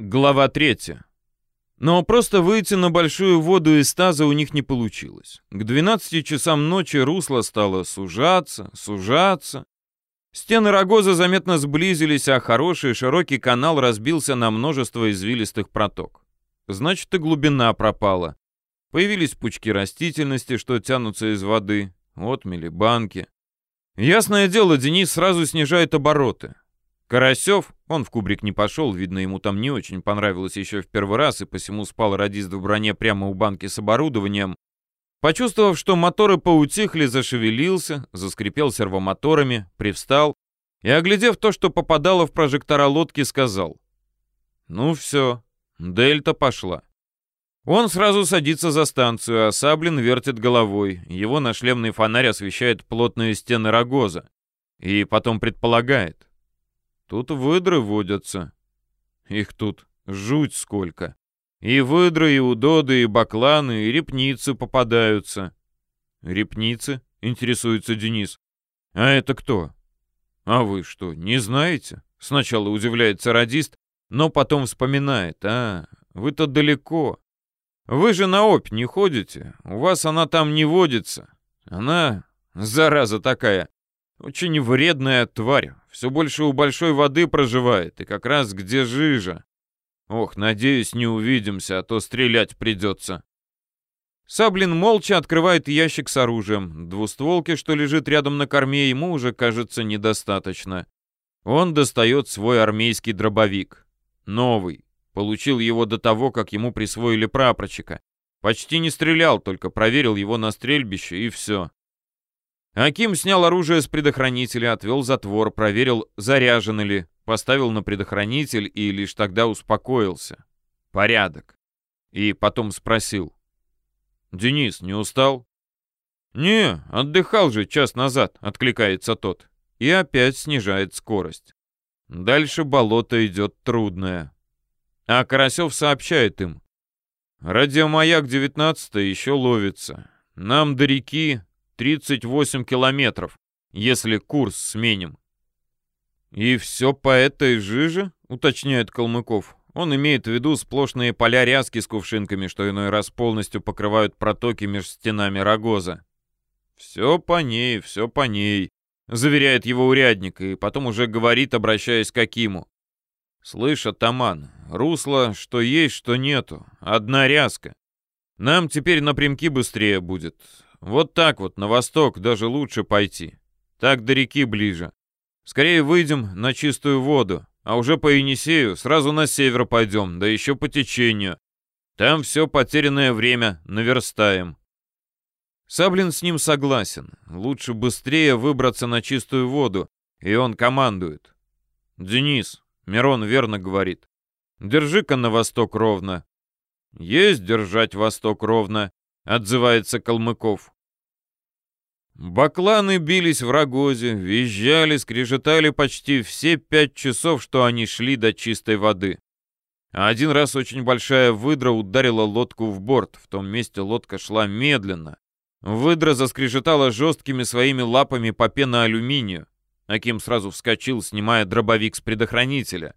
Глава третья. Но просто выйти на большую воду из таза у них не получилось. К 12 часам ночи русло стало сужаться, сужаться. Стены рогоза заметно сблизились, а хороший широкий канал разбился на множество извилистых проток. Значит, и глубина пропала. Появились пучки растительности, что тянутся из воды, отмели, банки. Ясное дело, Денис сразу снижает обороты. Карасев, он в кубрик не пошел, видно, ему там не очень понравилось еще в первый раз, и посему спал радист в броне прямо у банки с оборудованием. Почувствовав, что моторы поутихли, зашевелился, заскрипел сервомоторами, привстал и, оглядев то, что попадало в прожектора лодки, сказал. «Ну все, дельта пошла». Он сразу садится за станцию, а Саблин вертит головой. Его нашлемный фонарь освещает плотные стены рогоза. И потом предполагает. Тут выдры водятся. Их тут жуть сколько. И выдры, и удоды, и бакланы, и репницы попадаются. Репницы? Интересуется Денис. А это кто? А вы что, не знаете? Сначала удивляется радист, но потом вспоминает. А, вы-то далеко. Вы же на опь не ходите. У вас она там не водится. Она, зараза такая, очень вредная тварь. Все больше у большой воды проживает, и как раз где жижа. Ох, надеюсь, не увидимся, а то стрелять придется. Саблин молча открывает ящик с оружием. Двустволки, что лежит рядом на корме, ему уже кажется недостаточно. Он достает свой армейский дробовик. Новый. Получил его до того, как ему присвоили прапорчика. Почти не стрелял, только проверил его на стрельбище, и все. Аким снял оружие с предохранителя, отвел затвор, проверил, заряжены ли, поставил на предохранитель и лишь тогда успокоился. Порядок. И потом спросил. «Денис, не устал?» «Не, отдыхал же час назад», — откликается тот. И опять снижает скорость. Дальше болото идет трудное. А Карасев сообщает им. «Радиомаяк 19 еще ловится. Нам до реки 38 километров, если курс сменим. «И все по этой жиже?» — уточняет Калмыков. Он имеет в виду сплошные поля ряски с кувшинками, что иной раз полностью покрывают протоки между стенами рогоза. «Все по ней, все по ней», — заверяет его урядник, и потом уже говорит, обращаясь к Акиму. «Слышь, атаман, русло, что есть, что нету. Одна ряска. Нам теперь напрямки быстрее будет. Вот так вот, на восток даже лучше пойти. Так до реки ближе. Скорее выйдем на чистую воду, а уже по Енисею сразу на север пойдем, да еще по течению. Там все потерянное время наверстаем. Саблин с ним согласен. Лучше быстрее выбраться на чистую воду, и он командует. «Денис», — Мирон верно говорит, — «держи-ка на восток ровно». «Есть держать восток ровно», отзывается Калмыков. Бакланы бились в рогозе, визжали, скрежетали почти все пять часов, что они шли до чистой воды. А один раз очень большая выдра ударила лодку в борт. В том месте лодка шла медленно. Выдра заскрежетала жесткими своими лапами по пеноалюминию. Аким сразу вскочил, снимая дробовик с предохранителя.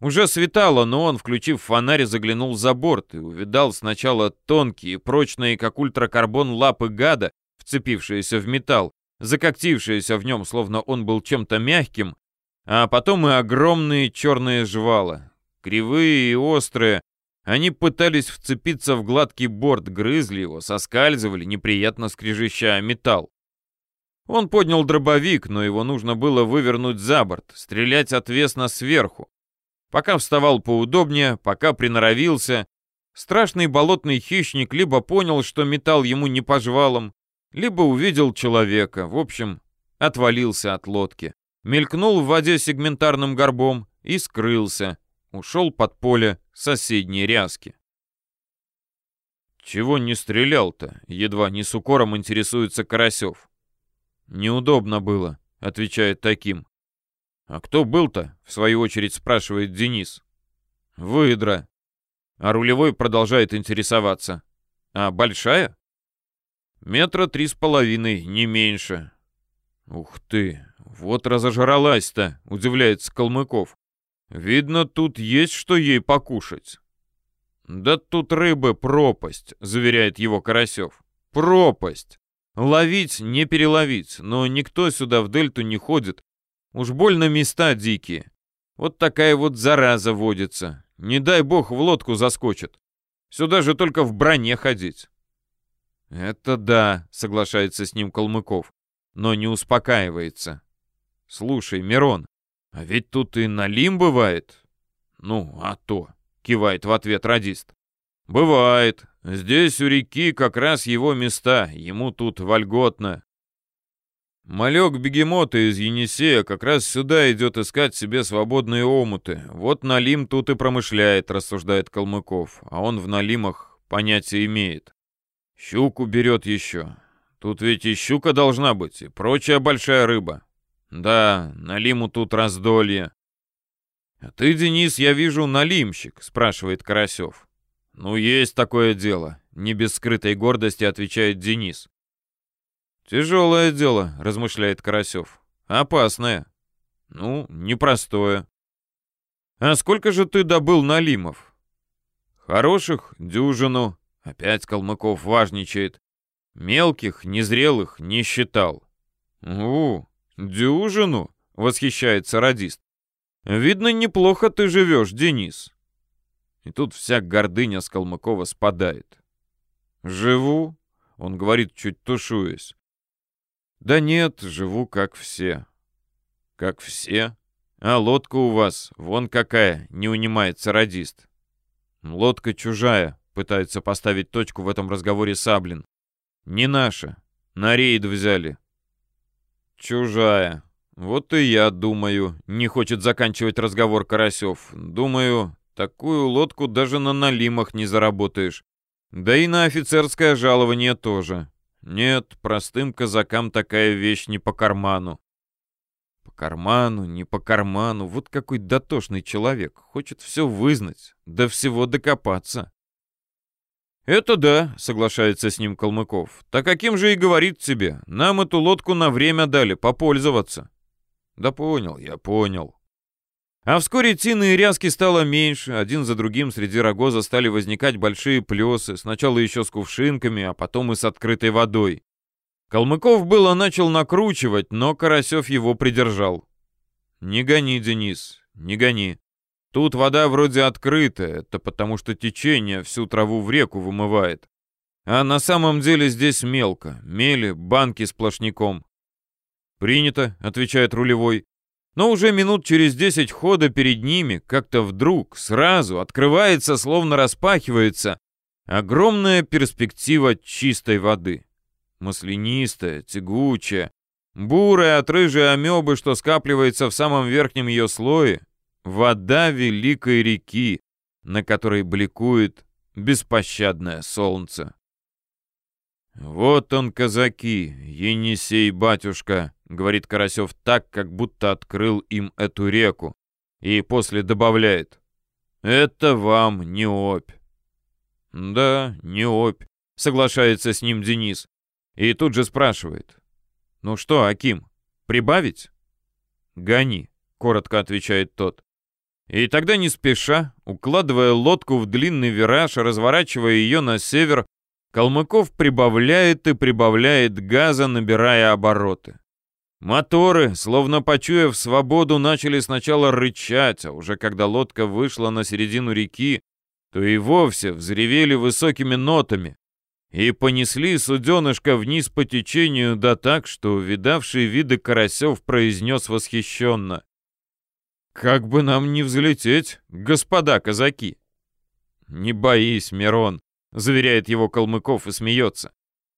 Уже светало, но он, включив фонарь, заглянул за борт и увидал сначала тонкие, прочные, как ультракарбон, лапы гада, вцепившиеся в металл, закоктившиеся в нем, словно он был чем-то мягким, а потом и огромные черные жвала. Кривые и острые, они пытались вцепиться в гладкий борт, грызли его, соскальзывали, неприятно скрежеща металл. Он поднял дробовик, но его нужно было вывернуть за борт, стрелять отвесно сверху. Пока вставал поудобнее, пока приноровился, страшный болотный хищник либо понял, что металл ему не по жвалам, либо увидел человека, в общем, отвалился от лодки, мелькнул в воде сегментарным горбом и скрылся, ушел под поле соседней ряски. «Чего не стрелял-то?» — едва не с укором интересуется Карасев. «Неудобно было», — отвечает таким. «А кто был-то?» — в свою очередь спрашивает Денис. «Выдра». А рулевой продолжает интересоваться. «А большая?» «Метра три с половиной, не меньше». «Ух ты, вот разожралась-то!» — удивляется Калмыков. Видно, тут есть что ей покушать. Да тут рыбы пропасть, заверяет его Карасев. Пропасть. Ловить не переловить, но никто сюда в дельту не ходит. Уж больно места дикие. Вот такая вот зараза водится. Не дай бог в лодку заскочит. Сюда же только в броне ходить. Это да, соглашается с ним Калмыков, но не успокаивается. Слушай, Мирон, а ведь тут и налим бывает. Ну, а то, кивает в ответ радист. Бывает. Здесь у реки как раз его места, ему тут вольготно. Малек бегемота из Енисея как раз сюда идет искать себе свободные омуты. Вот Налим тут и промышляет, рассуждает Калмыков, а он в Налимах понятие имеет. Щуку берет еще. Тут ведь и щука должна быть, и прочая большая рыба. Да, Налиму тут раздолье. А ты, Денис, я вижу, налимщик, спрашивает Карасев. Ну, есть такое дело, не без скрытой гордости отвечает Денис. Тяжелое дело, размышляет Карасев. Опасное. Ну, непростое. А сколько же ты добыл налимов? Хороших — дюжину. Опять Калмыков важничает. Мелких, незрелых не считал. У, дюжину, восхищается радист. Видно, неплохо ты живешь, Денис. И тут вся гордыня с Калмыкова спадает. Живу, он говорит, чуть тушуясь. Да нет, живу как все. Как все? А лодка у вас, вон какая, не унимается радист. Лодка чужая, пытается поставить точку в этом разговоре Саблин. Не наша. На рейд взяли. Чужая. Вот и я думаю, не хочет заканчивать разговор Карасев. Думаю, такую лодку даже на налимах не заработаешь. Да и на офицерское жалование тоже. Нет, простым казакам такая вещь не по карману. По карману, не по карману. Вот какой дотошный человек. Хочет все вызнать, до всего докопаться. «Это да», — соглашается с ним Калмыков. «Так каким же и говорит тебе? Нам эту лодку на время дали, попользоваться». «Да понял, я понял». А вскоре тины и ряски стало меньше, один за другим среди рогоза стали возникать большие плесы, сначала еще с кувшинками, а потом и с открытой водой. Калмыков было начал накручивать, но Карасев его придержал. «Не гони, Денис, не гони. Тут вода вроде открытая, это потому что течение всю траву в реку вымывает. А на самом деле здесь мелко, мели, банки сплошняком». «Принято», — отвечает рулевой. Но уже минут через десять хода перед ними как-то вдруг, сразу открывается, словно распахивается, огромная перспектива чистой воды. Маслянистая, тягучая, бурая от рыжей амебы, что скапливается в самом верхнем ее слое, вода великой реки, на которой бликует беспощадное солнце. «Вот он, казаки, Енисей, батюшка!» — говорит Карасев так, как будто открыл им эту реку. И после добавляет. «Это вам не опь». «Да, не опь», — соглашается с ним Денис. И тут же спрашивает. «Ну что, Аким, прибавить?» «Гони», — коротко отвечает тот. И тогда не спеша, укладывая лодку в длинный вираж, разворачивая ее на север, Калмыков прибавляет и прибавляет газа, набирая обороты. Моторы, словно почуяв свободу, начали сначала рычать, а уже когда лодка вышла на середину реки, то и вовсе взревели высокими нотами и понесли суденышко вниз по течению, да так, что видавший виды Карасев произнес восхищенно. «Как бы нам не взлететь, господа казаки!» «Не боись, Мирон», — заверяет его Калмыков и смеется.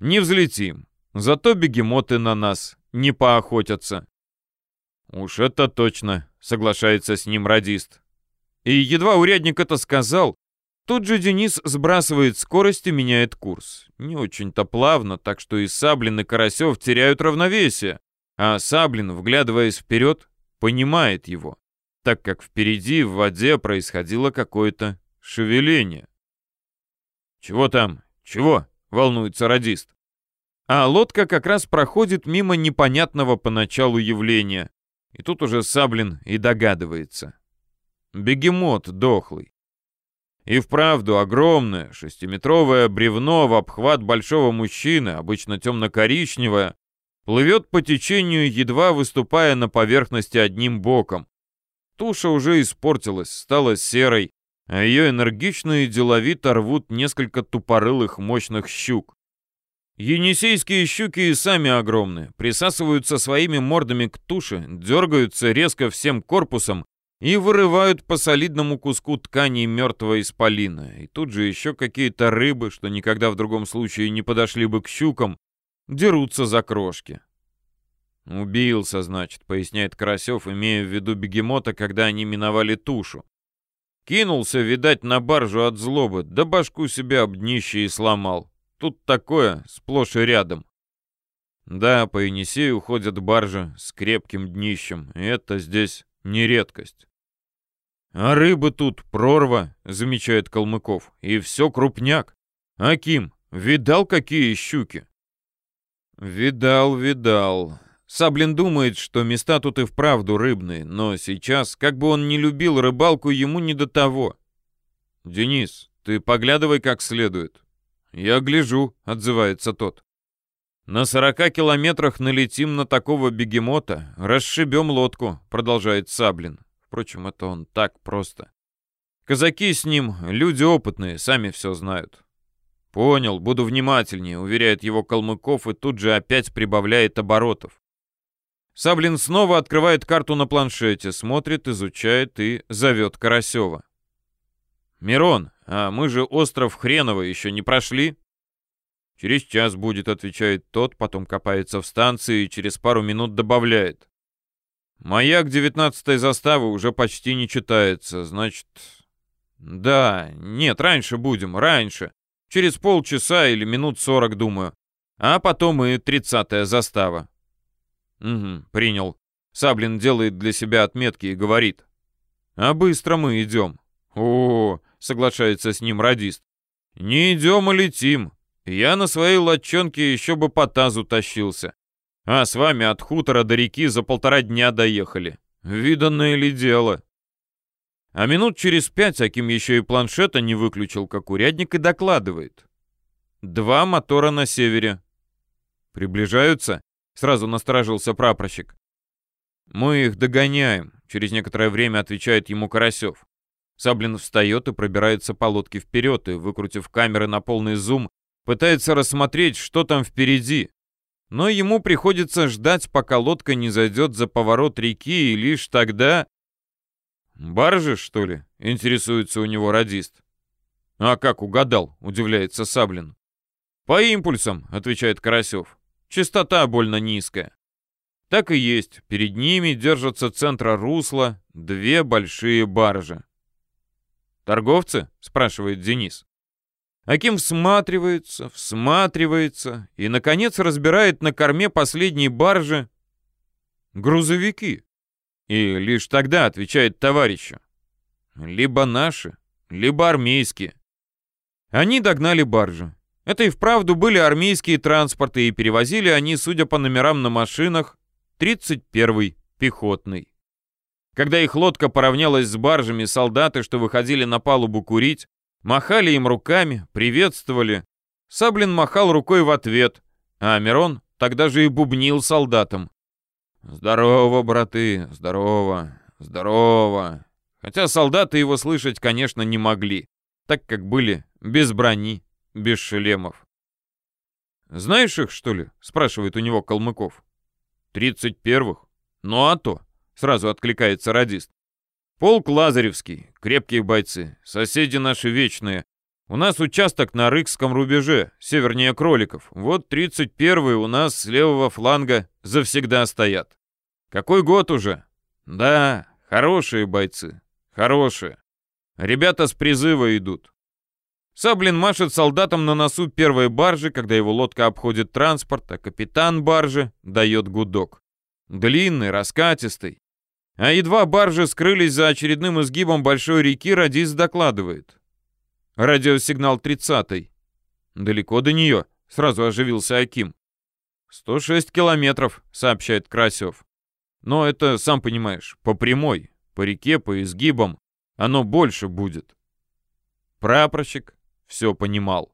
«Не взлетим, зато бегемоты на нас не поохотятся». «Уж это точно», — соглашается с ним радист. И едва урядник это сказал, тут же Денис сбрасывает скорость и меняет курс. Не очень-то плавно, так что и Саблин, и Карасев теряют равновесие, а Саблин, вглядываясь вперед, понимает его, так как впереди в воде происходило какое-то шевеление. «Чего там? Чего?» — волнуется радист. А лодка как раз проходит мимо непонятного поначалу явления. И тут уже Саблин и догадывается. Бегемот дохлый. И вправду огромное шестиметровое бревно в обхват большого мужчины, обычно темно-коричневое, плывет по течению, едва выступая на поверхности одним боком. Туша уже испортилась, стала серой, а ее энергично и деловито рвут несколько тупорылых мощных щук. Енисейские щуки и сами огромные, присасываются своими мордами к туше, дергаются резко всем корпусом и вырывают по солидному куску ткани мертвого исполина. И тут же еще какие-то рыбы, что никогда в другом случае не подошли бы к щукам, дерутся за крошки. «Убился, значит», — поясняет Карасев, имея в виду бегемота, когда они миновали тушу. Кинулся, видать, на баржу от злобы, да башку себе об днище и сломал. Тут такое, сплошь и рядом. Да, по Енисею ходят баржи с крепким днищем, и это здесь не редкость. А рыбы тут прорва, замечает Калмыков, и все крупняк. Аким, видал, какие щуки? Видал, видал. Саблин думает, что места тут и вправду рыбные, но сейчас, как бы он ни любил рыбалку, ему не до того. «Денис, ты поглядывай как следует». «Я гляжу», — отзывается тот. «На сорока километрах налетим на такого бегемота, расшибем лодку», — продолжает Саблин. Впрочем, это он так просто. Казаки с ним, люди опытные, сами все знают. «Понял, буду внимательнее», — уверяет его Калмыков и тут же опять прибавляет оборотов. Саблин снова открывает карту на планшете, смотрит, изучает и зовет Карасева. «Мирон, а мы же остров Хреново еще не прошли?» «Через час будет», — отвечает тот, потом копается в станции и через пару минут добавляет. «Маяк девятнадцатой заставы уже почти не читается, значит...» «Да, нет, раньше будем, раньше. Через полчаса или минут сорок, думаю. А потом и тридцатая застава». «Угу, принял». Саблин делает для себя отметки и говорит. «А быстро мы идем». «О, соглашается с ним радист. «Не идем, а летим. Я на своей лодчонке еще бы по тазу тащился. А с вами от хутора до реки за полтора дня доехали. Виданное ли дело?» А минут через пять Аким еще и планшета не выключил, как урядник, и докладывает. «Два мотора на севере». «Приближаются?» — сразу насторожился прапорщик. «Мы их догоняем», — через некоторое время отвечает ему Карасев. Саблин встает и пробирается по лодке вперед, и, выкрутив камеры на полный зум, пытается рассмотреть, что там впереди. Но ему приходится ждать, пока лодка не зайдет за поворот реки, и лишь тогда... «Баржи, что ли?» — интересуется у него радист. «А как угадал?» — удивляется Саблин. «По импульсам», — отвечает Карасев. «Частота больно низкая». Так и есть, перед ними держатся центра русла две большие баржи. «Торговцы?» — спрашивает Денис. Аким всматривается, всматривается и, наконец, разбирает на корме последней баржи грузовики. И лишь тогда отвечает товарищу. Либо наши, либо армейские. Они догнали баржу. Это и вправду были армейские транспорты, и перевозили они, судя по номерам на машинах, 31-й пехотный. Когда их лодка поравнялась с баржами, солдаты, что выходили на палубу курить, махали им руками, приветствовали. Саблин махал рукой в ответ, а Мирон тогда же и бубнил солдатам. «Здорово, браты, здорово, здорово». Хотя солдаты его слышать, конечно, не могли, так как были без брони, без шлемов. «Знаешь их, что ли?» — спрашивает у него Калмыков. «Тридцать первых? Ну а то!» Сразу откликается радист. Полк Лазаревский, крепкие бойцы, соседи наши вечные. У нас участок на Рыкском рубеже, севернее Кроликов. Вот 31-й у нас с левого фланга завсегда стоят. Какой год уже? Да, хорошие бойцы, хорошие. Ребята с призыва идут. Саблин машет солдатам на носу первой баржи, когда его лодка обходит транспорт, а капитан баржи дает гудок. Длинный, раскатистый. А едва баржи скрылись за очередным изгибом большой реки, радист докладывает. Радиосигнал 30-й. Далеко до нее, сразу оживился Аким. 106 километров, сообщает Красев. Но это, сам понимаешь, по прямой, по реке, по изгибам. оно больше будет. Прапорщик все понимал.